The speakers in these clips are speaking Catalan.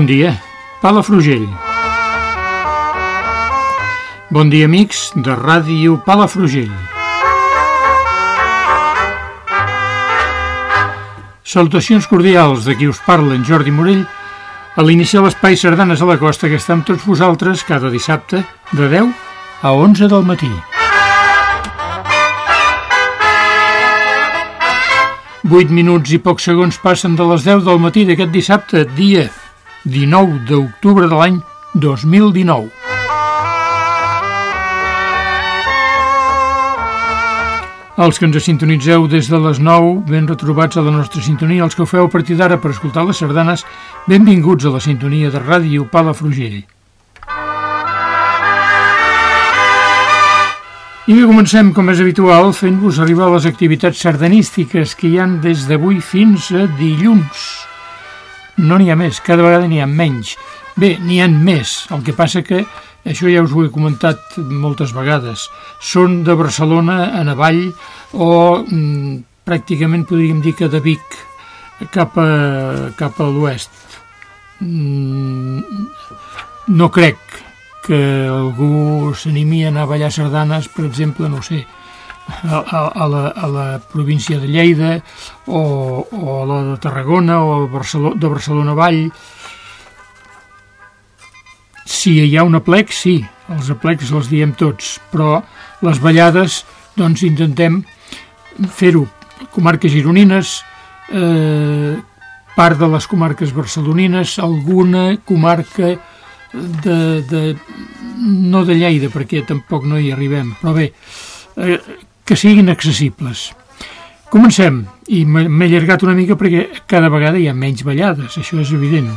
Bon dia, Palafrugell. Bon dia, amics de Ràdio Palafrugell. Salutacions cordials de qui us parla, en Jordi Morell, a l'iniciar l'espai Sardanes a la Costa que està amb tots vosaltres cada dissabte de 10 a 11 del matí. 8 minuts i pocs segons passen de les 10 del matí d'aquest dissabte, dia 19 d'octubre de l'any 2019. Els que ens sintonitzeu des de les 9, ben retrobats a la nostra sintonia, els que ho feu a partir d'ara per escoltar les sardanes, benvinguts a la sintonia de Ràdio Palafrugell. I bé, comencem, com és habitual, fent-vos arribar les activitats sardanístiques que hi han des d'avui fins a dilluns. No n'hi ha més, cada vegada n'hi ha menys. Bé, n'hi ha més, el que passa que això ja us ho he comentat moltes vegades. Són de Barcelona a Navall o mm, pràcticament podríem dir que de Vic cap a, cap a l'oest. Mm, no crec que algú s'animi a anar a ballar sardanes, per exemple, no sé, a, a, la, a la província de Lleida o, o a la de Tarragona o Barcelona, de Barcelona Vall si hi ha un aplec, sí, els aplecs els diem tots, però les ballades, doncs intentem fer-ho. Comarques gironines, eh, part de les comarques barcelonines, alguna comarca de, de, no de Lleida, perquè tampoc no hi arribem, però bé, eh, que siguin accessibles. Comencem, i m'he allargat una mica perquè cada vegada hi ha menys ballades, això és evident.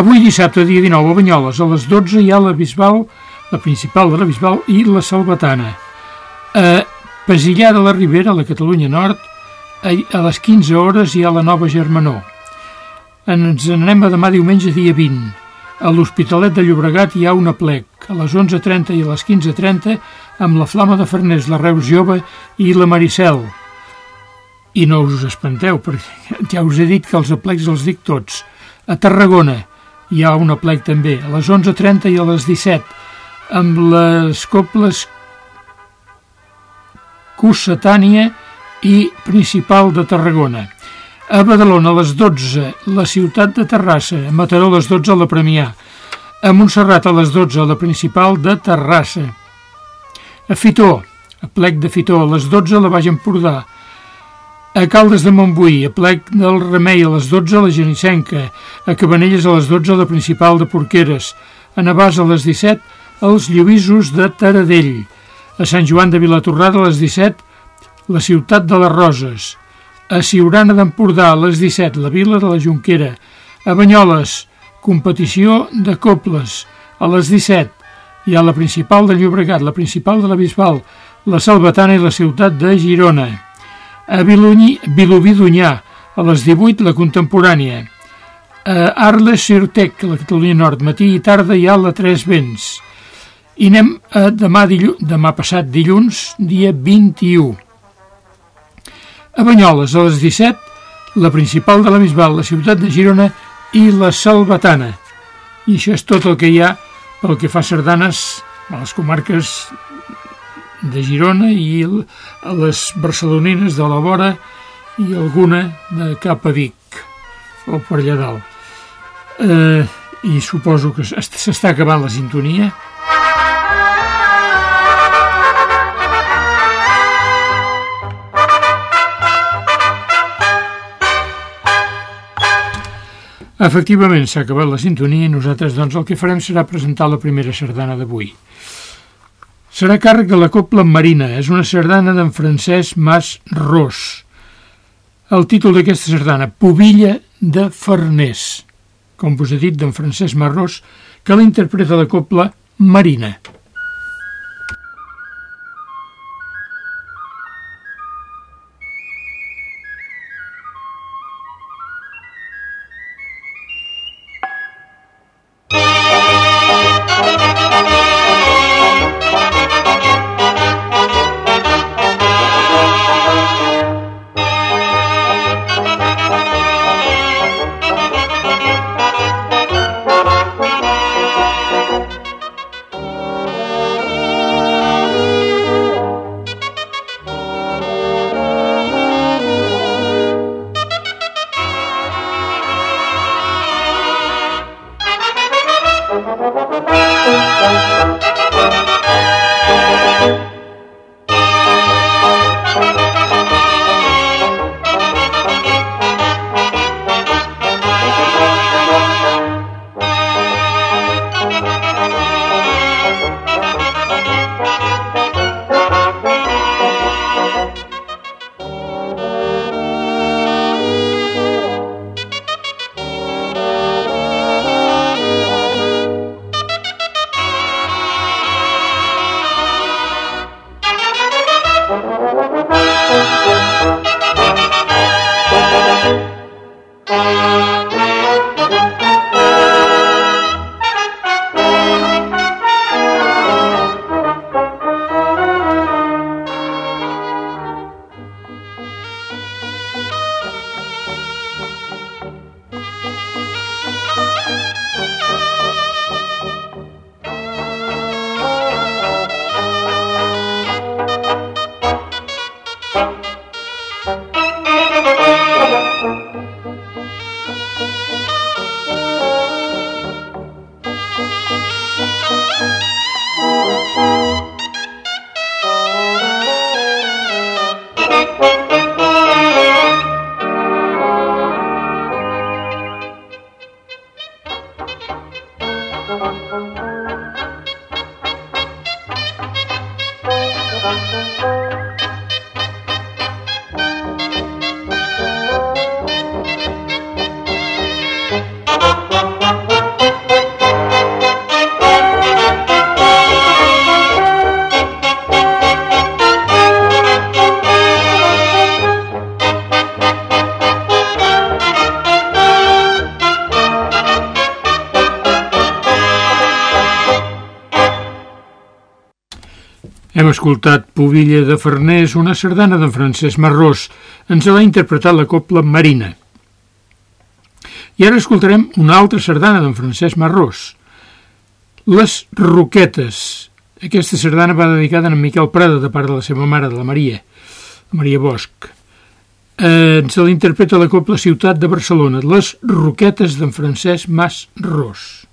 Avui dissabte, dia 19, a Banyoles, a les 12 hi ha la Bisbal, la principal de la Bisbal i la Salvatana. A Pesillà de la Ribera, a la Catalunya Nord, a les 15 hores hi ha la Nova Germanó. Ens anem a demà diumenge, dia 20. A l'Hospitalet de Llobregat hi ha una plec, a les 11.30 i a les 15.30, amb la Flama de Farners, la Reus Jove i la Maricel. I no us espanteu, perquè ja us he dit que els aplecs els dic tots. A Tarragona, hi ha un aplec també, a les 11.30 i a les 17, amb les cobles Cussatània i Principal de Tarragona. A Badalona, a les 12, la ciutat de Terrassa, a Mataró, a les 12, a la Premià. A Montserrat, a les 12, a la Principal de Terrassa. A Fitó, a plec de Fitó, a les 12, a la Baix Empordà. A Caldes de Montbui, a plec del Remei a les 12 a la Genissenca, a Cabanelles a les 12 a la Principal de Porqueres, a Navàs a les 17 als Lluïsos de Taradell, a Sant Joan de Vilatorrada a les 17 la ciutat de les Roses, a Siurana d'Empordà a les 17 la Vila de la Junquera, a Banyoles, competició de cobles, a les 17 hi ha la Principal de Llobregat, la Principal de la Bisbal, la Salvatana i la ciutat de Girona a Vilobí d'Unyà, a les 18 la contemporània, a Arles-Sirtec, la Catalunya Nord, matí i tarda hi ha la Tres Vents. I anem a demà, demà passat dilluns, dia 21. A Banyoles, a les 17, la principal de la Bisbal, la ciutat de Girona i la Salvatana. I això és tot el que hi ha pel que fa sardanes a les comarques de Girona i a les barcelonines de la vora i alguna de cap a Vic o per allà dalt. Eh, I suposo que s'està acabant la sintonia. Efectivament, s'ha acabat la sintonia i nosaltres doncs el que farem serà presentar la primera sardana d'avui. Serà càrrec de la Copla Marina, és una sardana d'en Francesc Mas Ros. El títol d'aquesta sardana, Pobilla de Farners, com vos he dit d'en Francesc Mas Ros, que la interpreta la Copla Marina. Escoltat Pobilla de Farners, una sardana d'en Francesc Marrós. Ens l'ha interpretat la Copla Marina. I ara escoltarem una altra sardana d'en Francesc Marrós. Les Roquetes. Aquesta sardana va dedicada a en Miquel Prada, de part de la seva mare, de la Maria, Maria Bosch. Eh, ens l'interpreta la Copla Ciutat de Barcelona. Les Roquetes d'en Francesc Mas Ros.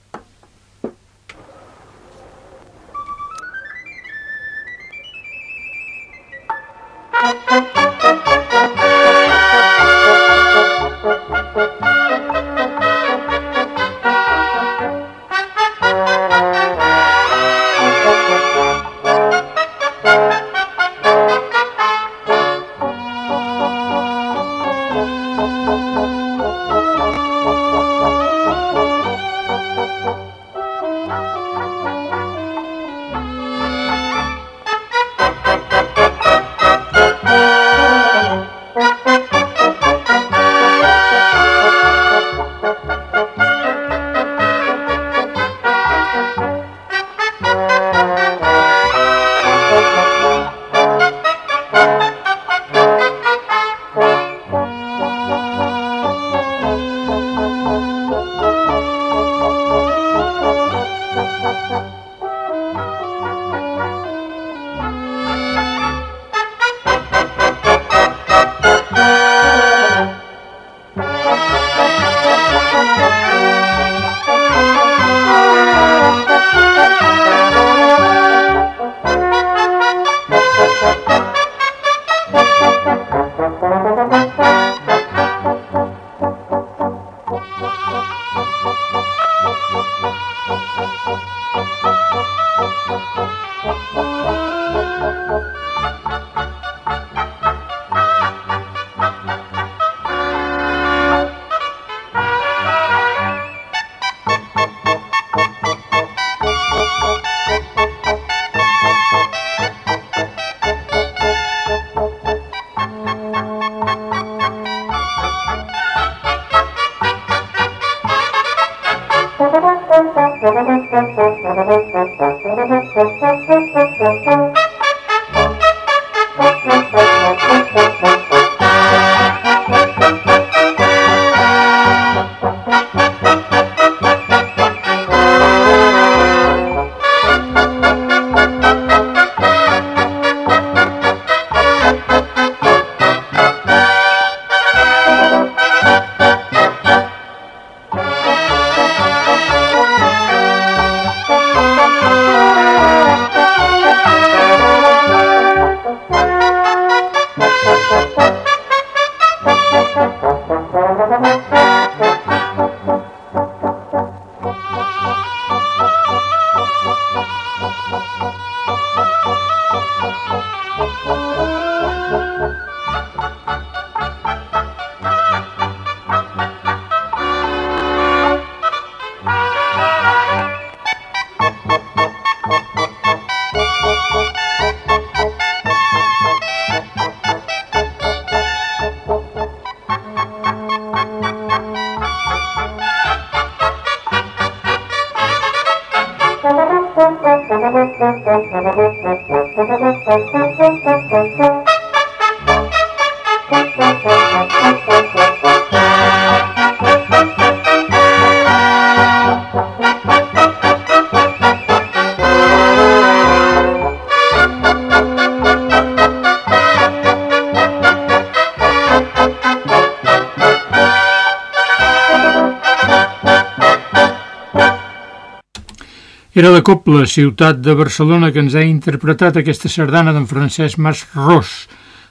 Era la Copla, ciutat de Barcelona, que ens ha interpretat aquesta sardana d'en Francesc Mas Ros.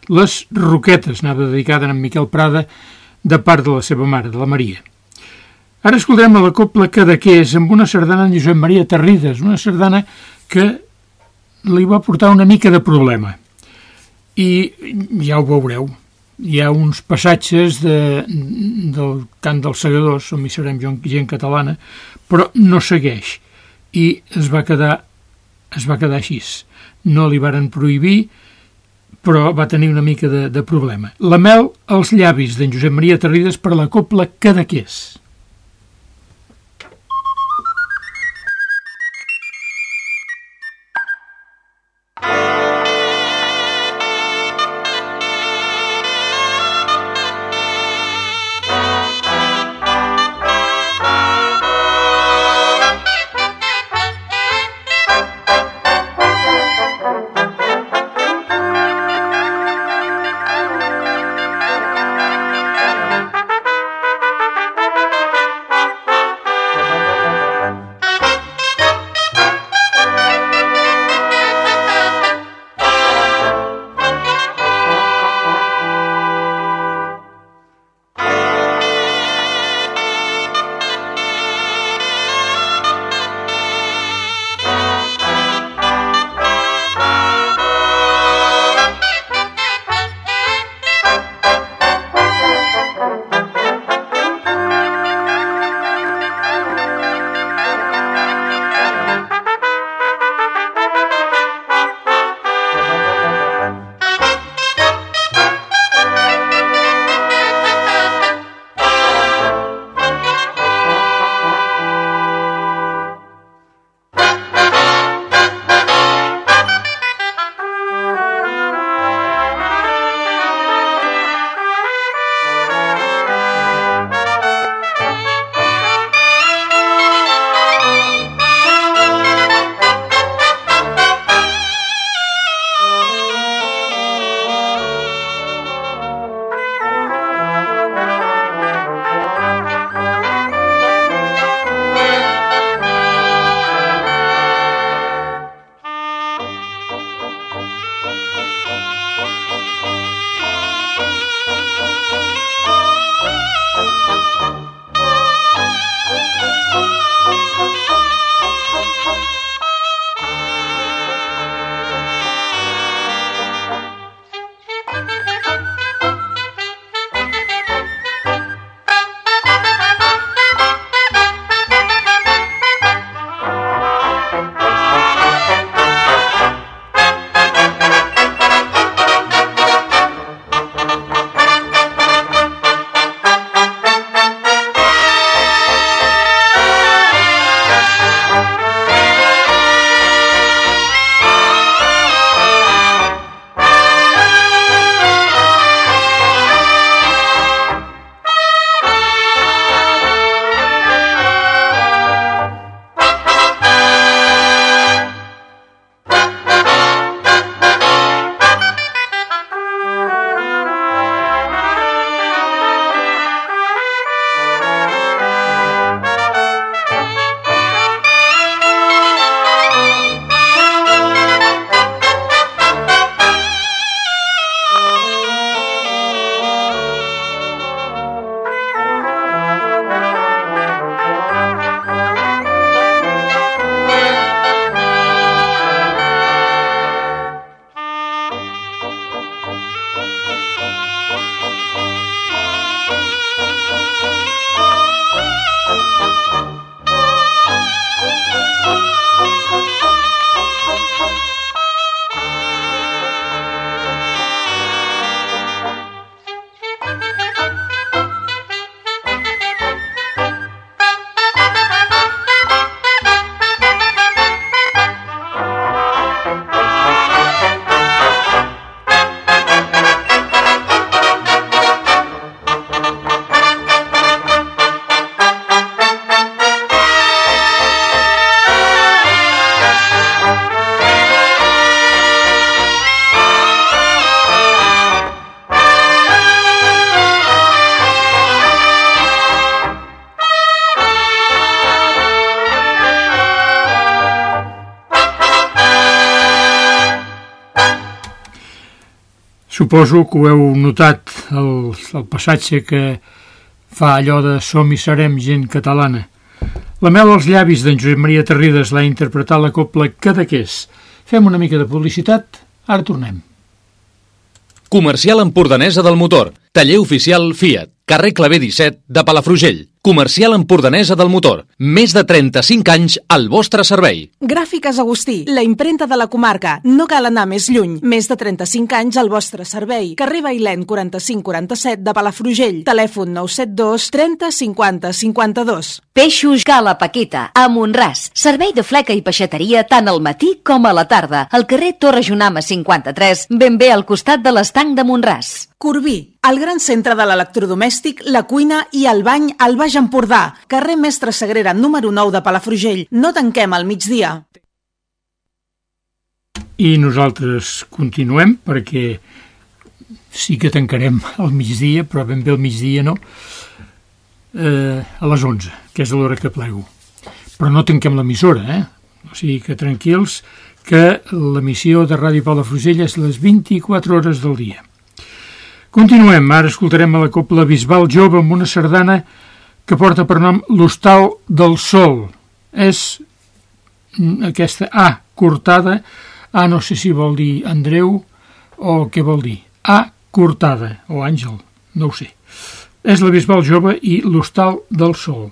Les Roquetes, anava dedicada a en Miquel Prada, de part de la seva mare, de la Maria. Ara escoltarem a la Copla Cadaqués amb una sardana en Josep Maria Terrides, una sardana que li va portar una mica de problema. I ja ho veureu. Hi ha uns passatges de, del cant dels segadors, som hi serem gent catalana, però no segueix i es va quedar es va quedar així. No li varen prohibir, però va tenir una mica de, de problema. La mel als llavis d'en Josep Maria Terrides per la copla Cadaqués. Suposo que ho heu notat, el, el passatge que fa allò de som i serem gent catalana. La mel als llavis d'en Josep Maria Terrides l'ha interpretat la copla Cadaqués. Fem una mica de publicitat, ara tornem. Comercial Empordanesa del Motor. Taller oficial Fiat. Carrer Clavé 17 de Palafrugell. Comercial Empordanesa del Motor. Més de 35 anys al vostre servei. Gràfiques Agustí, la imprenta de la comarca. No cal anar més lluny. Més de 35 anys al vostre servei. Carrer Bailèn 4547 de Palafrugell. Telèfon 972 30 50 52. Peixos Gala Paqueta, a Montràs. Servei de fleca i peixateria tant al matí com a la tarda. Al carrer Torre Junama 53, ben bé al costat de l'estanc de Montràs. Corbí, el gran centre de l'electrodomèstic, la cuina i el bany al Baix Empordà. Carrer Mestre Sagrera, número 9 de Palafrugell. No tanquem al migdia. I nosaltres continuem perquè sí que tancarem al migdia, però ben bé al migdia no, eh, a les 11, que és l'hora que plego. Però no tanquem l'emissora, eh? O sigui que tranquils que l'emissió de Ràdio Palafrugell és les 24 hores del dia. Continuem, ara escoltarem a la Copla Bisbal Jove amb una sardana que porta per nom l'Hostal del Sol. És aquesta A cortada, A no sé si vol dir Andreu o què vol dir. A cortada, o Àngel, no ho sé. És la Bisbal Jove i l'Hostal del Sol.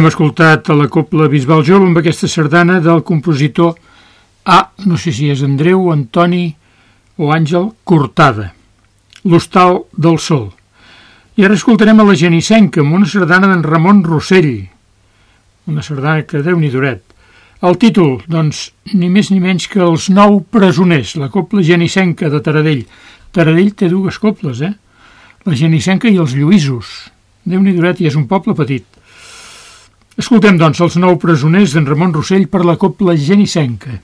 Hem escoltat a la Copla Bisbal Jove amb aquesta sardana del compositor A, no sé si és Andreu, Antoni o Àngel Cortada, l'Hostal del Sol. I ara escoltarem a la Genissenca amb una sardana d'en Ramon Rossell, una sardana que deu ni duret. El títol, doncs, ni més ni menys que Els nou presoners, la copla genissenca de Taradell. Taradell té dues coples, eh? La genissenca i els lluïsos. déu nhi duret i és un poble petit. Escoltem, doncs, els nou presoners d'en Ramon Rossell per la copla genissenca.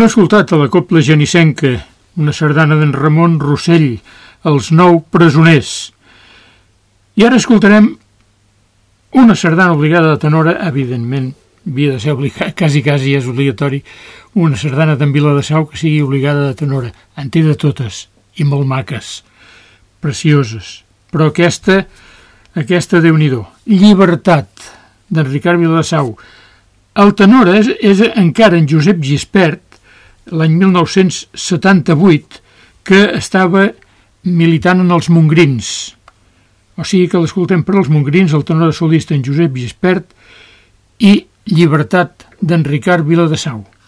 Hem escoltat a la Copla Genissenca una sardana d'en Ramon Rossell, Els nou presoners. I ara escoltarem una sardana obligada de tenora, evidentment, havia de ser obligada, quasi, quasi és obligatori, una sardana d'en Vila de Sau que sigui obligada de tenora. En té de totes, i molt maques, precioses. Però aquesta, aquesta déu nhi Llibertat, d'en Ricard Vila de Sau. El tenor és, és encara en Josep Gispert, l'any 1978, que estava militant en els Mongrins. O sigui que l'escoltem per als Mongrins, el tenor solista en Josep Gispert i Llibertat d'en Ricard Viladesau. Déu-n'hi-do.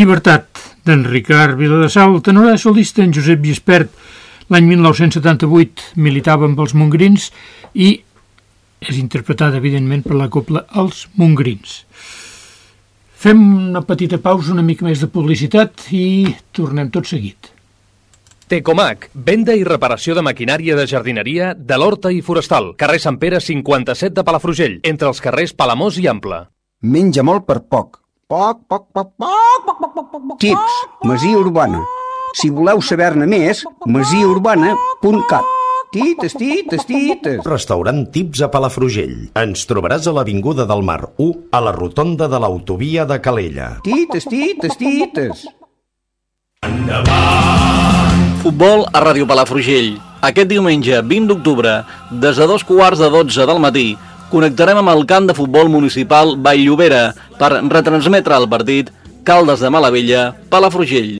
Llibertat d'en Ricard Viladasau, el tenorà solista en Josep Gispert, l'any 1978 militava amb els mongrins i és interpretada, evidentment, per la copla Els Mongrins. Fem una petita pausa, una mica més de publicitat i tornem tot seguit. Tecomac, venda i reparació de maquinària de jardineria de l'Horta i Forestal, carrer Sant Pere 57 de Palafrugell, entre els carrers Palamós i Ample. Menja molt per poc. Poc, poc, poc, poc, poc, poc, poc, poc. Tips, Masia Urbana. Si voleu saber-ne més, masiaurbana.cat. Tites, tites, tites. Restaurant Tips a Palafrugell. Ens trobaràs a l'Avinguda del Mar 1, a la rotonda de l'autovia de Calella. Tites, tites, tites. Futbol a Ràdio Palafrugell. Aquest diumenge, 20 d'octubre, des de dos quarts de 12 del matí, connectarem amb el camp de futbol municipal Vall-llobera per retransmetre el partit Caldes de Malavella, Palafrugell.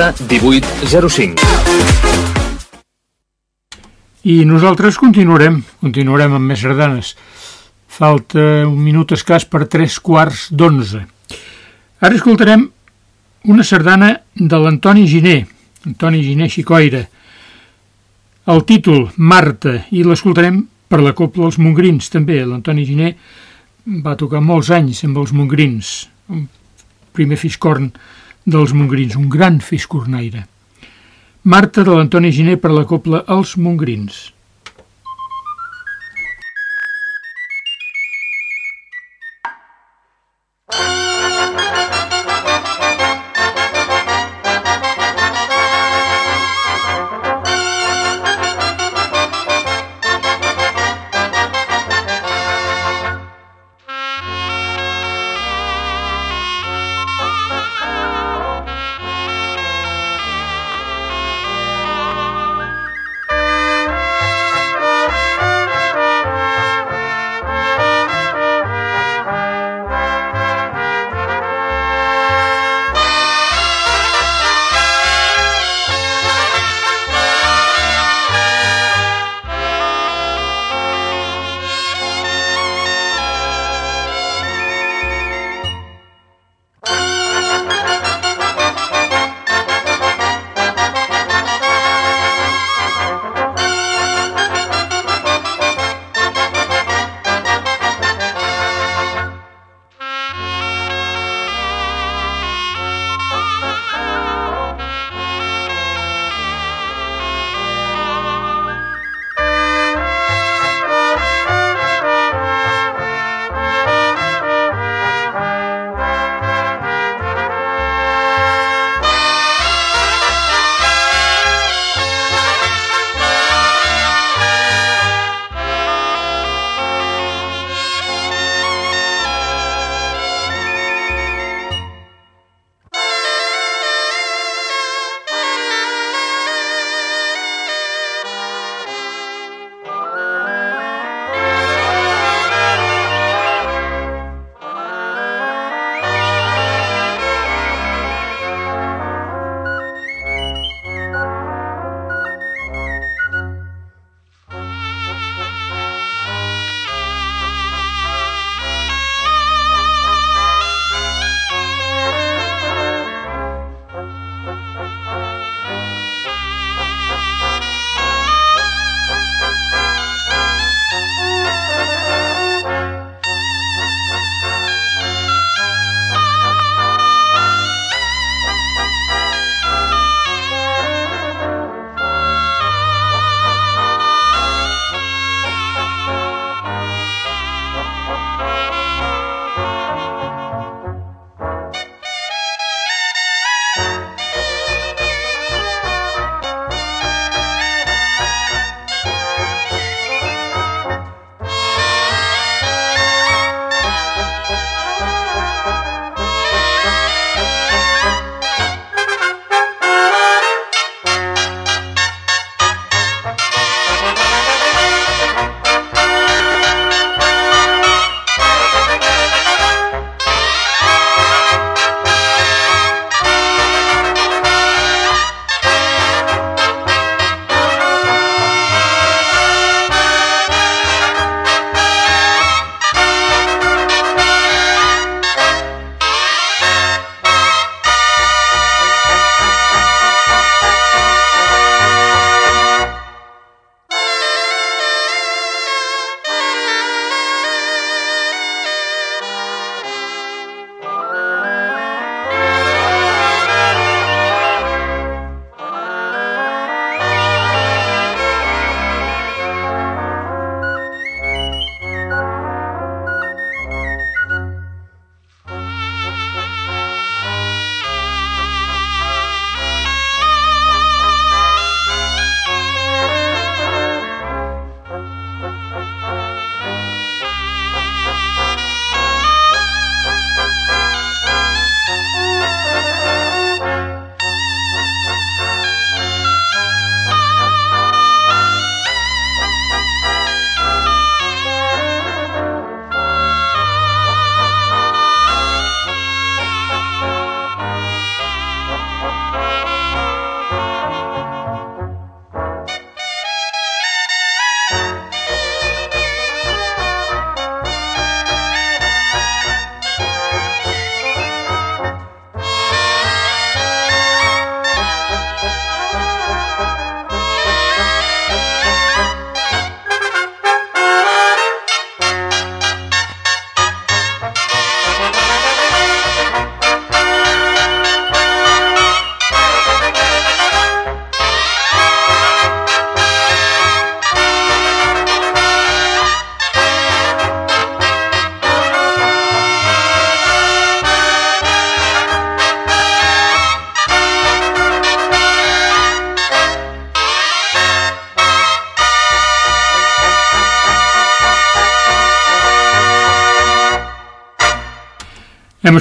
18 05. I nosaltres continuarem, continuarem amb més sardanes. Falta un minut escàs per tres quarts d'onze. Ara escoltarem una sardana de l'Antoni Giné, Antoni Giné Xicoira. El títol, Marta, i l'escoltarem per la Copla dels Mongrins, també. L'Antoni Giné va tocar molts anys amb els Mongrins, primer fiscorn dels Mongrins, un gran fiscornaire. Marta de l'Antoni Giné per la Copla Els Mongrins.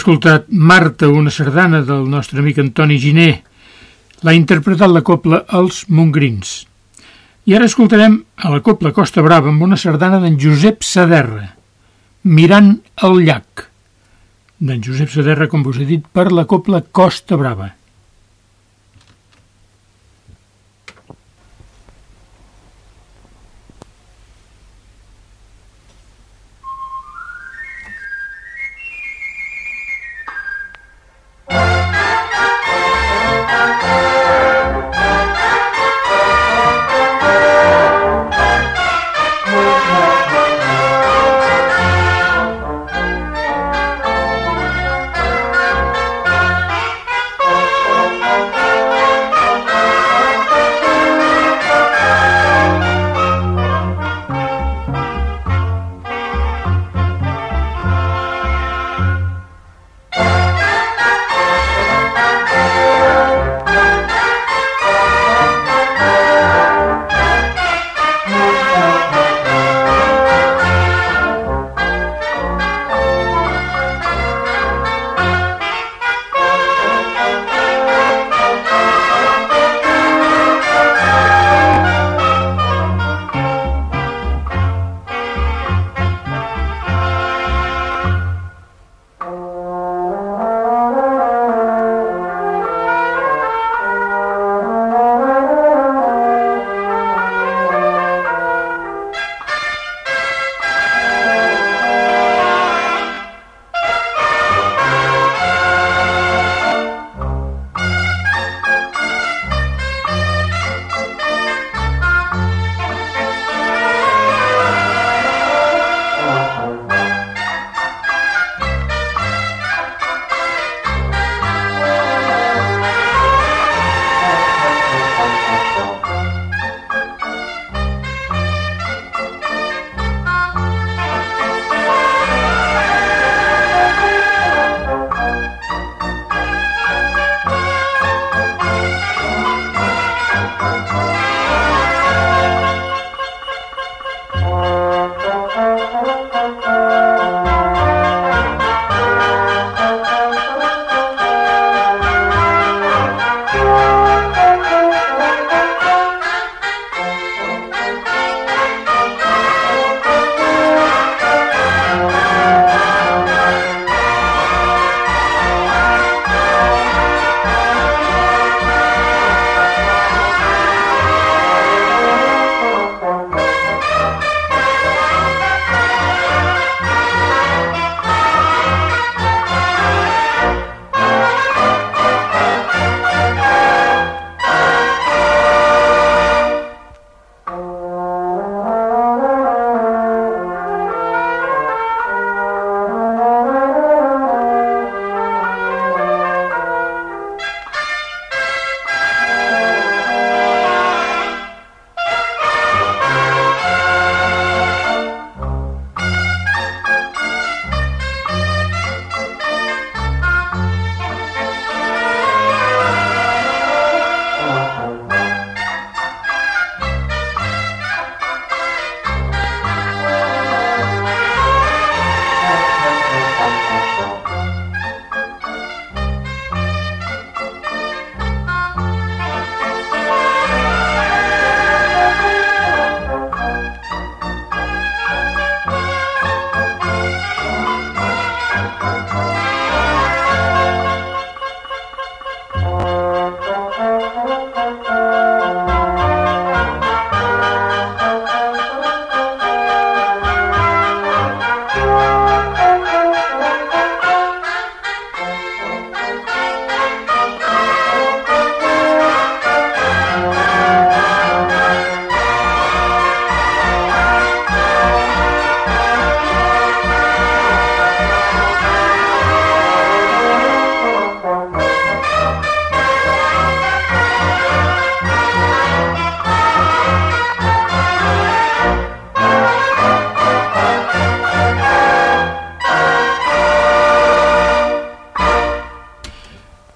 Escoltat Marta, una sardana del nostre amic Antoni Giné. L'ha interpretat la copla Els Mongrins. I ara escoltarem a la copla Costa Brava amb una sardana d'en Josep Saderra, Mirant el llac. D'en Josep Saderra, com vos he dit, per la copla Costa Brava.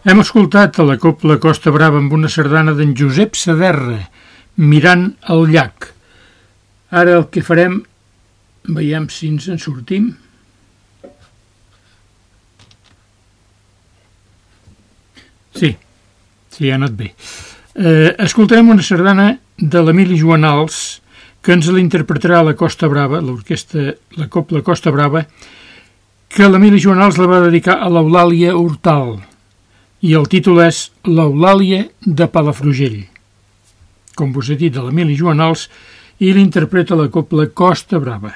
Hem escoltat a la Copla Costa Brava amb una sardana d'en Josep Saderra, mirant el llac. Ara el que farem, veiem si ens en sortim. Sí, sí, ha anat bé. Eh, escoltarem una sardana de l'Emili Joanals, que ens l'interpretarà la Costa Brava, l'orquestra, la Copla Costa Brava, que l'Emili Joanals la va dedicar a l'Eulàlia Hortal i el títol és L'Eulàlia de Palafrugell. Com vos he dit, de l'Emili Joanals, i l'interpreta la copla Costa Brava.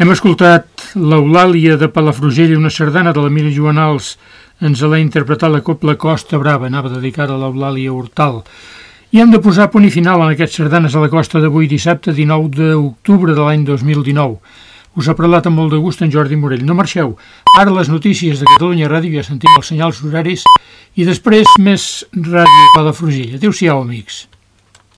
Hem escoltat l'Eulàlia de Palafrugell, una sardana de l'Emili Joanals. Ens l'ha interpretat la Copla Costa Brava, anava dedicada a l'Eulàlia Hortal. I hem de posar punt i final en aquests sardanes a la costa d'avui dissabte 19 d'octubre de l'any 2019. Us ha parlat amb molt de gust en Jordi Morell. No marxeu. Ara les notícies de Catalunya Ràdio ja sentim els senyals horaris i després més Ràdio Palafrugell. Adéu-siau, amics.